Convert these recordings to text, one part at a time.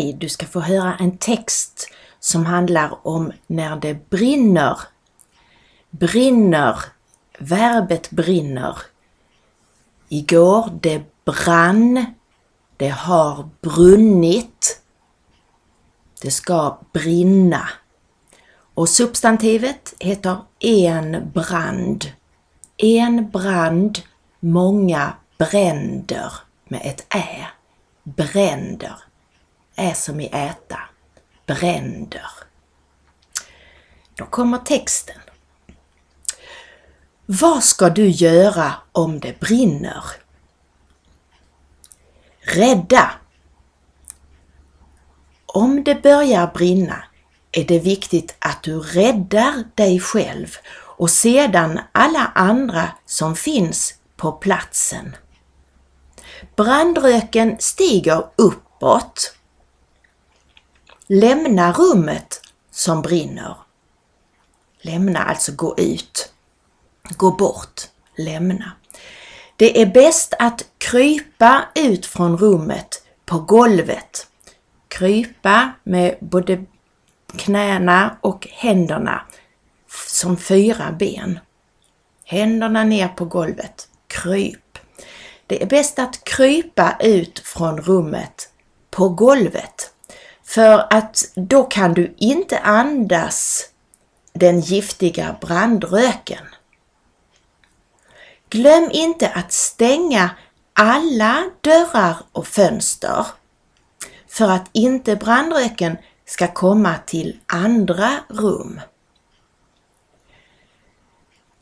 Hej, du ska få höra en text som handlar om när det brinner. Brinner, verbet brinner. Igår det brann, det har brunnit, det ska brinna. Och substantivet heter en brand. En brand, många bränder med ett ä. Bränder är som i äta. Bränder. Då kommer texten. Vad ska du göra om det brinner? Rädda! Om det börjar brinna är det viktigt att du räddar dig själv och sedan alla andra som finns på platsen. Brandröken stiger uppåt. Lämna rummet som brinner. Lämna, alltså gå ut. Gå bort. Lämna. Det är bäst att krypa ut från rummet på golvet. Krypa med både knäna och händerna som fyra ben. Händerna ner på golvet. Kryp. Det är bäst att krypa ut från rummet på golvet. För att då kan du inte andas den giftiga brandröken. Glöm inte att stänga alla dörrar och fönster för att inte brandröken ska komma till andra rum.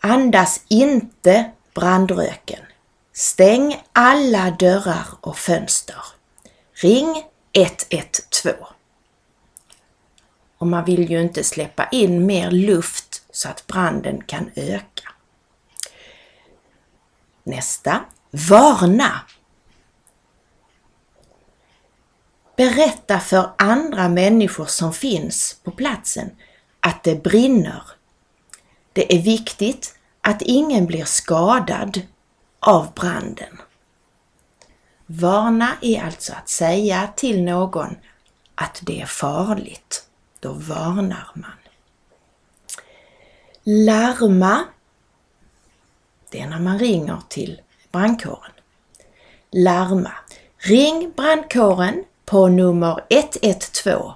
Andas inte brandröken. Stäng alla dörrar och fönster. Ring 112. Och man vill ju inte släppa in mer luft så att branden kan öka. Nästa. Varna! Berätta för andra människor som finns på platsen att det brinner. Det är viktigt att ingen blir skadad av branden. Varna är alltså att säga till någon att det är farligt. Då varnar man. Larma, det är när man ringer till brandkåren. Larma. Ring brandkåren på nummer 112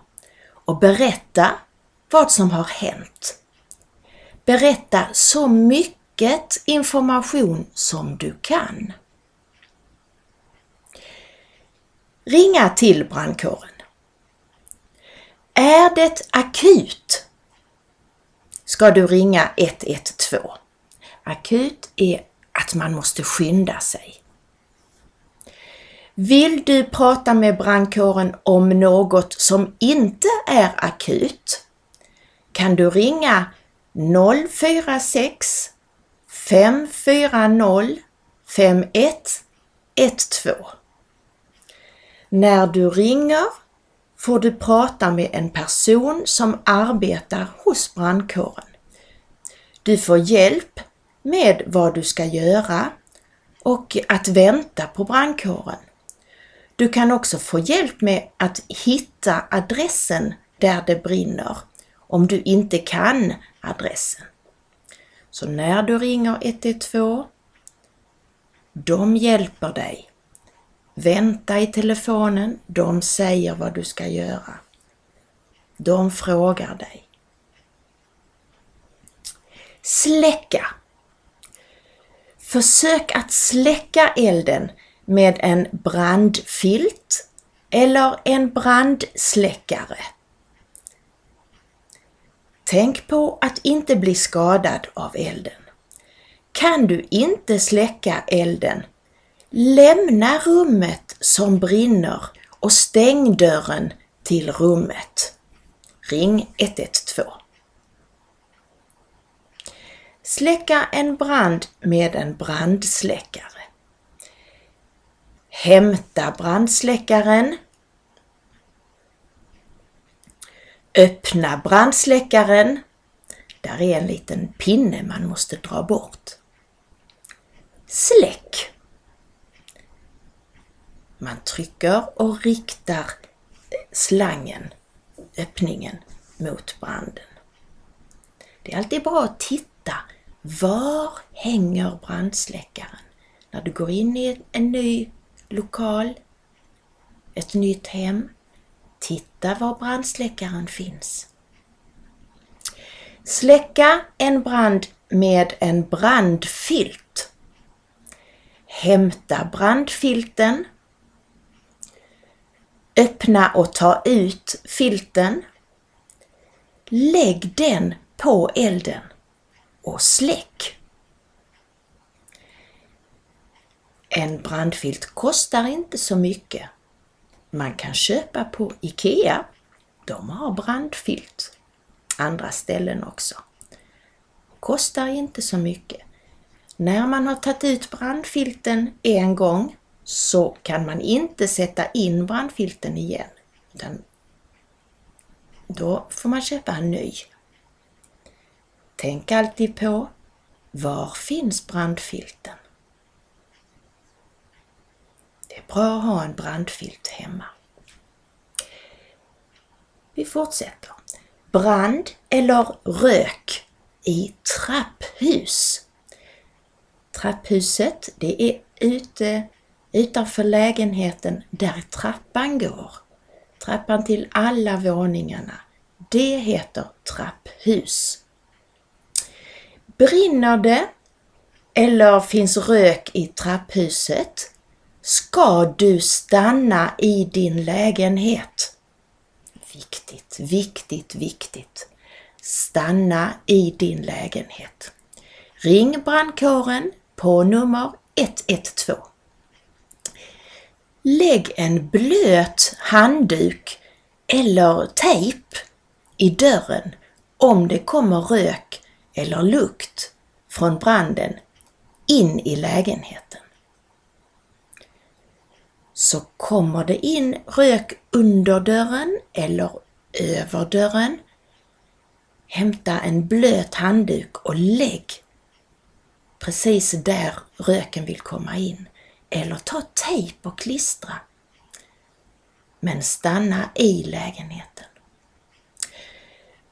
och berätta vad som har hänt. Berätta så mycket information som du kan. Ringa till brandkåren. Är det akut ska du ringa 112. Akut är att man måste skynda sig. Vill du prata med brandkåren om något som inte är akut kan du ringa 046 540 5112. När du ringer får du prata med en person som arbetar hos brandkåren. Du får hjälp med vad du ska göra och att vänta på brandkåren. Du kan också få hjälp med att hitta adressen där det brinner om du inte kan adressen. Så när du ringer 112, de hjälper dig. Vänta i telefonen, de säger vad du ska göra. De frågar dig. Släcka. Försök att släcka elden med en brandfilt eller en brandsläckare. Tänk på att inte bli skadad av elden. Kan du inte släcka elden, lämna rummet som brinner och stäng dörren till rummet. Ring 112. Släcka en brand med en brandsläckare. Hämta brandsläckaren. Öppna brandsläckaren. Där är en liten pinne man måste dra bort. Släck. Man trycker och riktar slangen, öppningen mot branden. Det är alltid bra att titta, var hänger brandsläckaren? När du går in i en ny lokal, ett nytt hem, titta var brandsläckaren finns. Släcka en brand med en brandfilt. Hämta brandfilten. Öppna och ta ut filten. Lägg den på elden och släck. En brandfilt kostar inte så mycket. Man kan köpa på IKEA. De har brandfilt. Andra ställen också. Kostar inte så mycket. När man har tagit ut brandfilten en gång så kan man inte sätta in brandfilten igen. Utan då får man köpa en ny. Tänk alltid på var finns brandfilten? Det är bra att ha en brandfilt hemma. Vi fortsätter. Brand eller rök i trapphus. Trapphuset, det är ute utanför lägenheten där trappan går. Trappan till alla våningarna. Det heter trapphus. Brinner det eller finns rök i trapphuset ska du stanna i din lägenhet. Viktigt, viktigt, viktigt. Stanna i din lägenhet. Ring brandkåren på nummer 112. Lägg en blöt handduk eller tejp i dörren om det kommer rök eller lukt från branden in i lägenheten. Så kommer det in rök under dörren eller över dörren, hämta en blöt handduk och lägg precis där röken vill komma in. Eller ta tejp och klistra. Men stanna i lägenheten.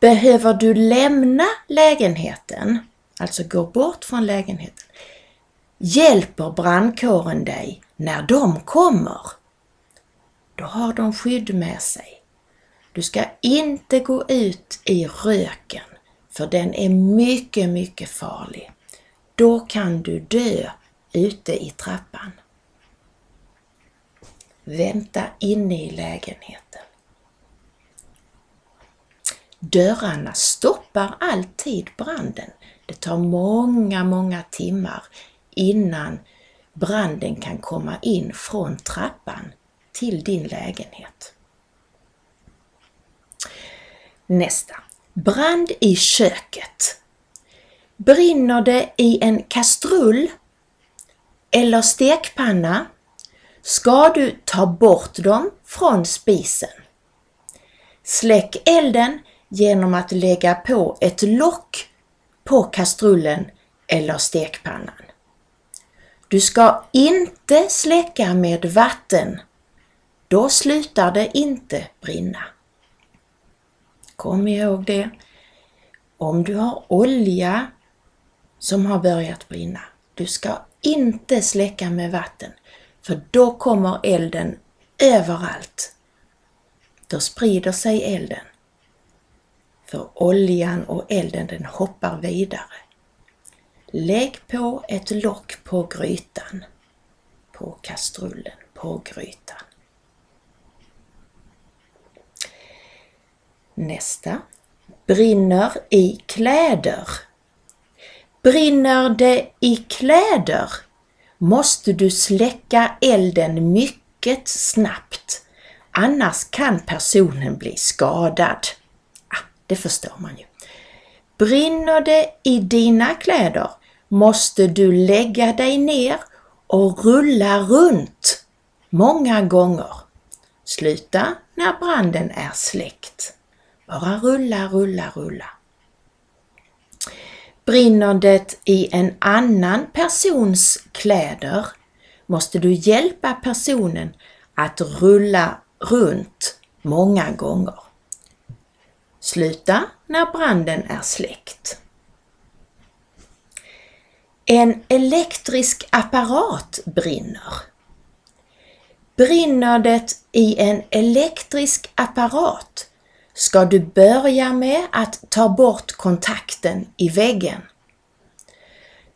Behöver du lämna lägenheten, alltså gå bort från lägenheten, hjälper brandkåren dig när de kommer. Då har de skydd med sig. Du ska inte gå ut i röken, för den är mycket, mycket farlig. Då kan du dö ute i trappan. Vänta inne i lägenheten. Dörrarna stoppar alltid branden. Det tar många, många timmar innan branden kan komma in från trappan till din lägenhet. Nästa. Brand i köket. Brinner det i en kastrull eller stekpanna ska du ta bort dem från spisen. Släck elden genom att lägga på ett lock på kastrullen eller stekpannan. Du ska inte släcka med vatten. Då slutar det inte brinna. Kom ihåg det. Om du har olja som har börjat brinna, du ska inte släcka med vatten, för då kommer elden överallt. Då sprider sig elden. För oljan och elden den hoppar vidare. Lägg på ett lock på grytan, på kastrullen, på grytan. Nästa. Brinner i kläder. Brinner det i kläder måste du släcka elden mycket snabbt, annars kan personen bli skadad. Ah, det förstår man ju. Brinner det i dina kläder måste du lägga dig ner och rulla runt många gånger. Sluta när branden är släckt. Bara rulla, rulla, rulla. Brinner det i en annan persons kläder måste du hjälpa personen att rulla runt många gånger. Sluta när branden är släckt. En elektrisk apparat brinner. Brinner det i en elektrisk apparat ska du börja med att ta bort kontakten i väggen.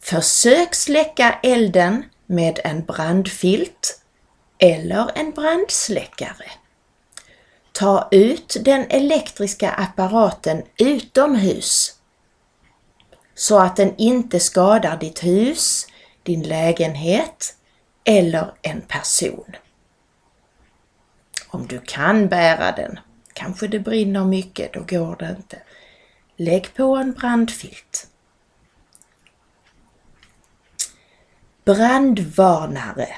Försök släcka elden med en brandfilt eller en brandsläckare. Ta ut den elektriska apparaten utomhus så att den inte skadar ditt hus, din lägenhet eller en person. Om du kan bära den, kanske det brinner mycket, då går det inte. Lägg på en brandfilt. Brandvarnare.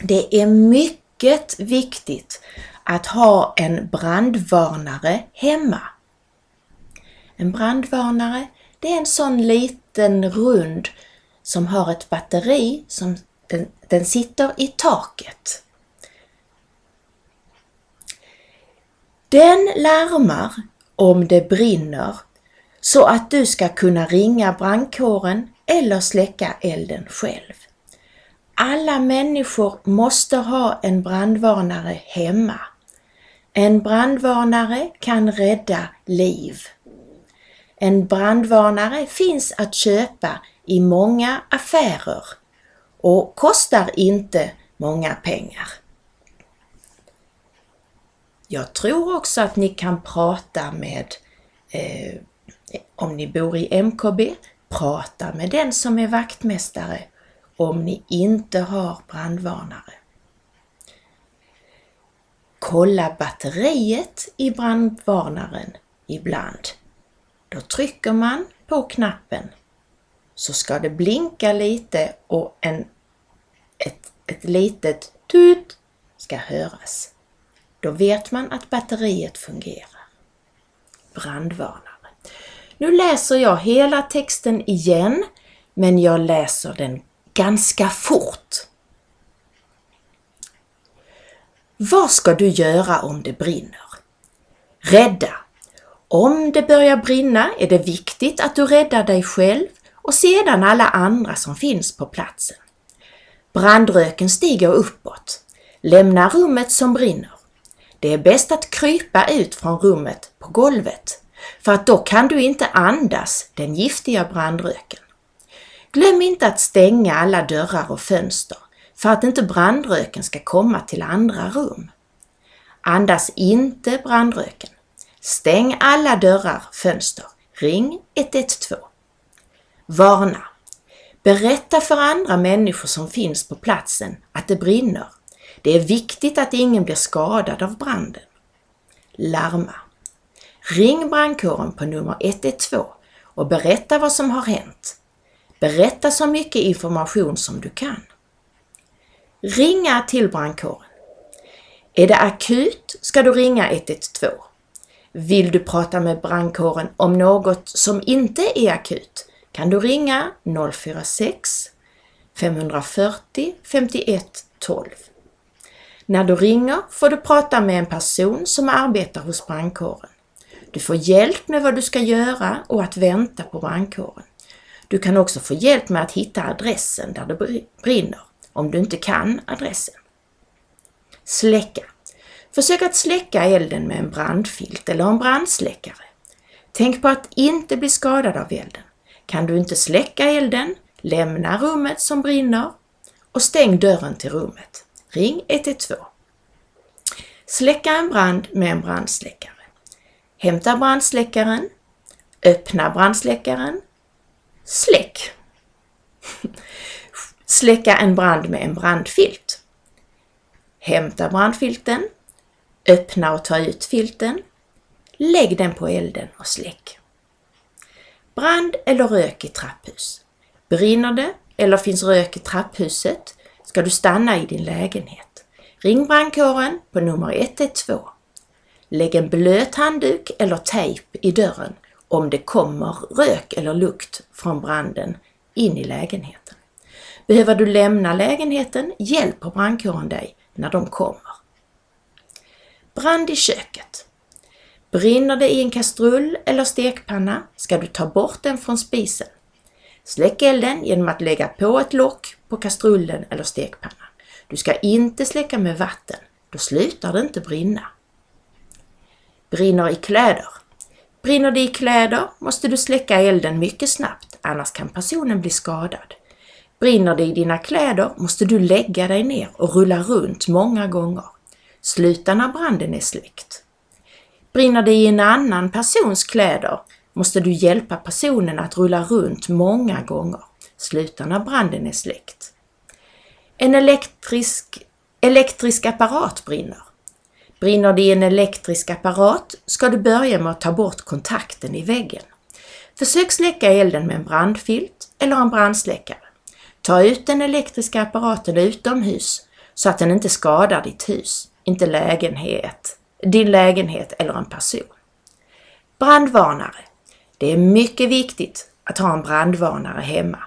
Det är mycket viktigt att ha en brandvarnare hemma. En brandvarnare, det är en sån liten rund som har ett batteri som den, den sitter i taket. Den larmar om det brinner så att du ska kunna ringa brandkåren eller släcka elden själv. Alla människor måste ha en brandvarnare hemma. En brandvarnare kan rädda liv. En brandvarnare finns att köpa i många affärer och kostar inte många pengar. Jag tror också att ni kan prata med, eh, om ni bor i MKB, prata med den som är vaktmästare om ni inte har brandvarnare. Kolla batteriet i brandvarnaren ibland. Då trycker man på knappen så ska det blinka lite och en, ett, ett litet tut ska höras. Då vet man att batteriet fungerar. Brandvarnare. Nu läser jag hela texten igen, men jag läser den ganska fort. Vad ska du göra om det brinner? Rädda. Om det börjar brinna är det viktigt att du räddar dig själv och sedan alla andra som finns på platsen. Brandröken stiger uppåt. Lämna rummet som brinner. Det är bäst att krypa ut från rummet på golvet, för att då kan du inte andas den giftiga brandröken. Glöm inte att stänga alla dörrar och fönster för att inte brandröken ska komma till andra rum. Andas inte brandröken. Stäng alla dörrar, fönster. Ring 112. Varna. Berätta för andra människor som finns på platsen att det brinner det är viktigt att ingen blir skadad av branden. Larma. Ring brandkåren på nummer 112 och berätta vad som har hänt. Berätta så mycket information som du kan. Ringa till brandkåren. Är det akut ska du ringa 112. Vill du prata med brandkåren om något som inte är akut kan du ringa 046 540 51 12. När du ringer får du prata med en person som arbetar hos brandkåren. Du får hjälp med vad du ska göra och att vänta på brandkåren. Du kan också få hjälp med att hitta adressen där det brinner, om du inte kan adressen. Släcka. Försök att släcka elden med en brandfilt eller en brandsläckare. Tänk på att inte bli skadad av elden. Kan du inte släcka elden, lämna rummet som brinner och stäng dörren till rummet. Ring 112. Släcka en brand med en brandsläckare. Hämta brandsläckaren. Öppna brandsläckaren. Släck! Släcka en brand med en brandfilt. Hämta brandfilten. Öppna och ta ut filten. Lägg den på elden och släck. Brand eller rök i trapphus. Brinner det eller finns rök i trapphuset ska du stanna i din lägenhet. Ring brandkåren på nummer 112. Lägg en blöt handduk eller tejp i dörren om det kommer rök eller lukt från branden in i lägenheten. Behöver du lämna lägenheten hjälper brandkåren dig när de kommer. Brand i köket. Brinner det i en kastrull eller stekpanna ska du ta bort den från spisen. Släck elden genom att lägga på ett lock på kastrullen eller stekpannan. Du ska inte släcka med vatten, då slutar det inte brinna. Brinner i kläder. Brinner det i kläder måste du släcka elden mycket snabbt, annars kan personen bli skadad. Brinner det i dina kläder måste du lägga dig ner och rulla runt många gånger. Sluta när branden är släckt. Brinner det i en annan persons kläder måste du hjälpa personen att rulla runt många gånger. Sluta när branden är släckt. En elektrisk, elektrisk apparat brinner. Brinner det i en elektrisk apparat ska du börja med att ta bort kontakten i väggen. Försök släcka elden med en brandfilt eller en brandsläckare. Ta ut den elektriska apparaten utomhus så att den inte skadar ditt hus, inte lägenhet, din lägenhet eller en person. Brandvarnare. Det är mycket viktigt att ha en brandvarnare hemma.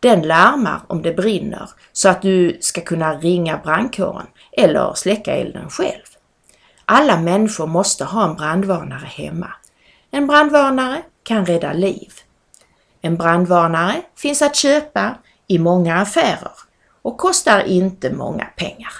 Den larmar om det brinner så att du ska kunna ringa brandkåren eller släcka elden själv. Alla människor måste ha en brandvarnare hemma. En brandvarnare kan rädda liv. En brandvarnare finns att köpa i många affärer och kostar inte många pengar.